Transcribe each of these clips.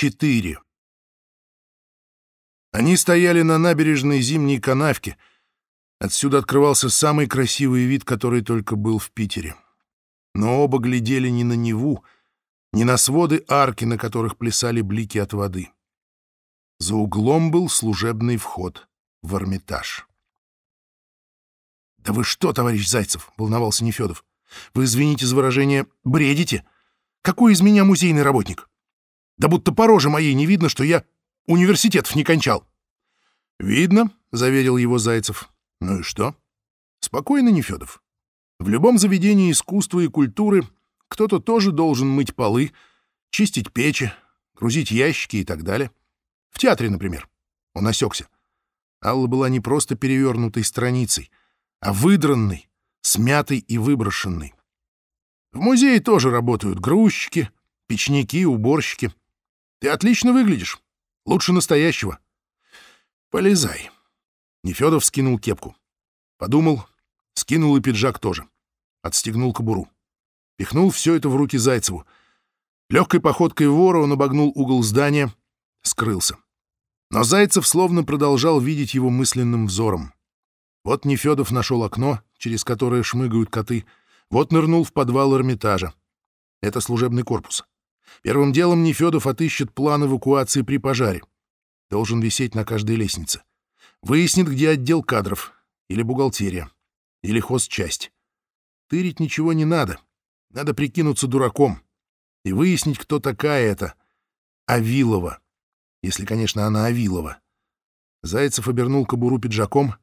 Четыре. Они стояли на набережной зимней канавки. Отсюда открывался самый красивый вид, который только был в Питере. Но оба глядели не на Неву, не на своды арки, на которых плясали блики от воды. За углом был служебный вход в Эрмитаж. «Да вы что, товарищ Зайцев?» — волновался Нефедов. «Вы, извините за выражение, бредите? Какой из меня музейный работник? Да будто по роже моей не видно, что я университетов не кончал». «Видно», — заверил его Зайцев. «Ну и что?» «Спокойно, Нефедов. В любом заведении искусства и культуры кто-то тоже должен мыть полы, чистить печи, грузить ящики и так далее. В театре, например. Он осекся. Алла была не просто перевернутой страницей, а выдранной, смятой и выброшенной. В музее тоже работают грузчики, печники, уборщики. Ты отлично выглядишь. Лучше настоящего. Полезай. Нефедов скинул кепку. Подумал, скинул и пиджак тоже. Отстегнул кобуру. Пихнул все это в руки Зайцеву. Легкой походкой вора он обогнул угол здания, скрылся. Но Зайцев словно продолжал видеть его мысленным взором. Вот Нефедов нашел окно, через которое шмыгают коты, вот нырнул в подвал Эрмитажа. Это служебный корпус. Первым делом Нефедов отыщет план эвакуации при пожаре. Должен висеть на каждой лестнице. Выяснит, где отдел кадров, или бухгалтерия, или хозчасть. Тырить ничего не надо. Надо прикинуться дураком и выяснить, кто такая эта Авилова. Если, конечно, она Авилова. Зайцев обернул кобуру пиджаком,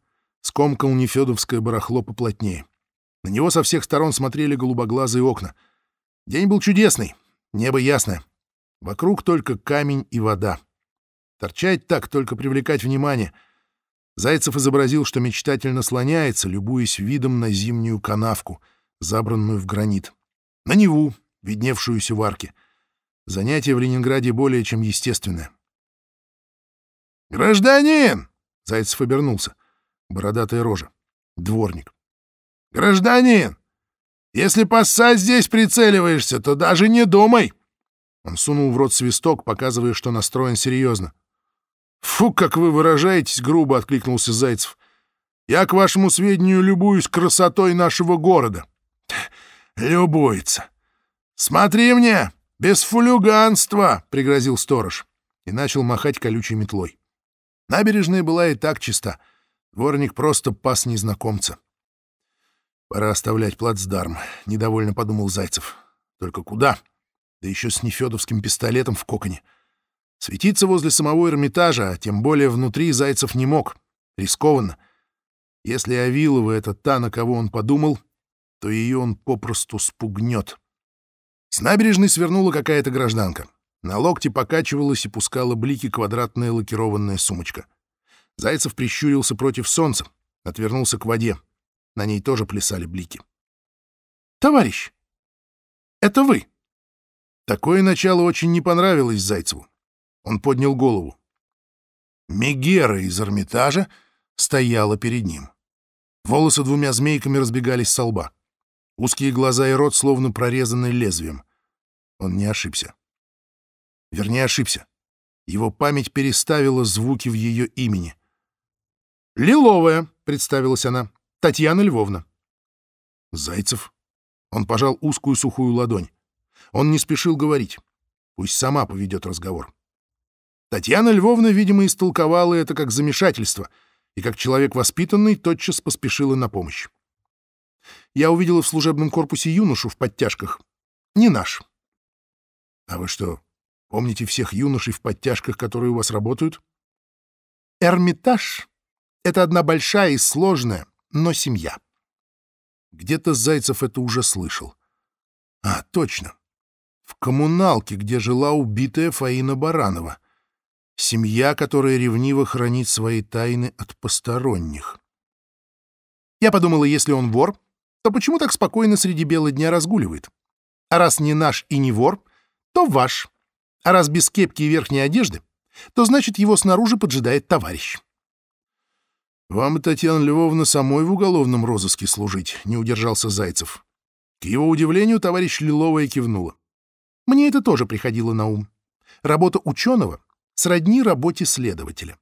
скомкал нефедовское барахло поплотнее. На него со всех сторон смотрели голубоглазые окна. День был чудесный, небо ясное. Вокруг только камень и вода. Торчать так, только привлекать внимание. Зайцев изобразил, что мечтательно слоняется, любуясь видом на зимнюю канавку, забранную в гранит. На Неву, видневшуюся в арке. Занятие в Ленинграде более чем естественное. «Гражданин!» — Зайцев обернулся. Бородатая рожа. Дворник. «Гражданин! Если поссать здесь прицеливаешься, то даже не думай!» Он сунул в рот свисток, показывая, что настроен серьезно. «Фу, как вы выражаетесь!» — грубо откликнулся Зайцев. «Я, к вашему сведению, любуюсь красотой нашего города». «Любуется! Смотри мне! Без фулюганства!» — пригрозил сторож и начал махать колючей метлой. Набережная была и так чиста. Дворник просто пас незнакомца. «Пора оставлять плацдарм», — недовольно подумал Зайцев. «Только куда? Да еще с нефедовским пистолетом в коконе. Светиться возле самого Эрмитажа, а тем более внутри, Зайцев не мог. Рискованно. Если Авилова — это та, на кого он подумал, то ее он попросту спугнет». С набережной свернула какая-то гражданка. На локте покачивалась и пускала блики квадратная лакированная сумочка. Зайцев прищурился против солнца, отвернулся к воде. На ней тоже плясали блики. «Товарищ, это вы!» Такое начало очень не понравилось Зайцеву. Он поднял голову. Мегера из Эрмитажа стояла перед ним. Волосы двумя змейками разбегались со лба. Узкие глаза и рот словно прорезаны лезвием. Он не ошибся. Вернее, ошибся. Его память переставила звуки в ее имени. «Лиловая», — представилась она, — «Татьяна Львовна». Зайцев. Он пожал узкую сухую ладонь. Он не спешил говорить. Пусть сама поведет разговор. Татьяна Львовна, видимо, истолковала это как замешательство, и как человек воспитанный тотчас поспешила на помощь. Я увидела в служебном корпусе юношу в подтяжках. Не наш. — А вы что, Помните всех юношей в подтяжках, которые у вас работают? Эрмитаж — это одна большая и сложная, но семья. Где-то Зайцев это уже слышал. А, точно. В коммуналке, где жила убитая Фаина Баранова. Семья, которая ревниво хранит свои тайны от посторонних. Я подумала, если он вор, то почему так спокойно среди бела дня разгуливает? А раз не наш и не вор, то ваш. А раз без кепки и верхней одежды, то значит его снаружи поджидает товарищ. «Вам, Татьяна Львовна, самой в уголовном розыске служить», — не удержался Зайцев. К его удивлению, товарищ Лиловая кивнула. «Мне это тоже приходило на ум. Работа ученого сродни работе следователя.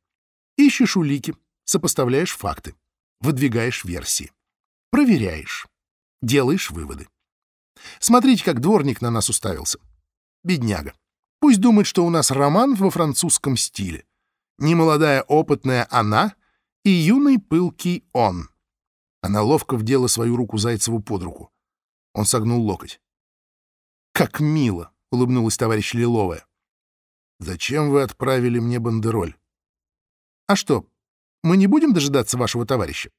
Ищешь улики, сопоставляешь факты, выдвигаешь версии, проверяешь, делаешь выводы. Смотрите, как дворник на нас уставился. Бедняга. Пусть думает, что у нас роман во французском стиле. Немолодая опытная она и юный пылкий он. Она ловко вдела свою руку Зайцеву под руку. Он согнул локоть. «Как мило!» — улыбнулась товарищ Лиловая. «Зачем вы отправили мне бандероль?» «А что, мы не будем дожидаться вашего товарища?»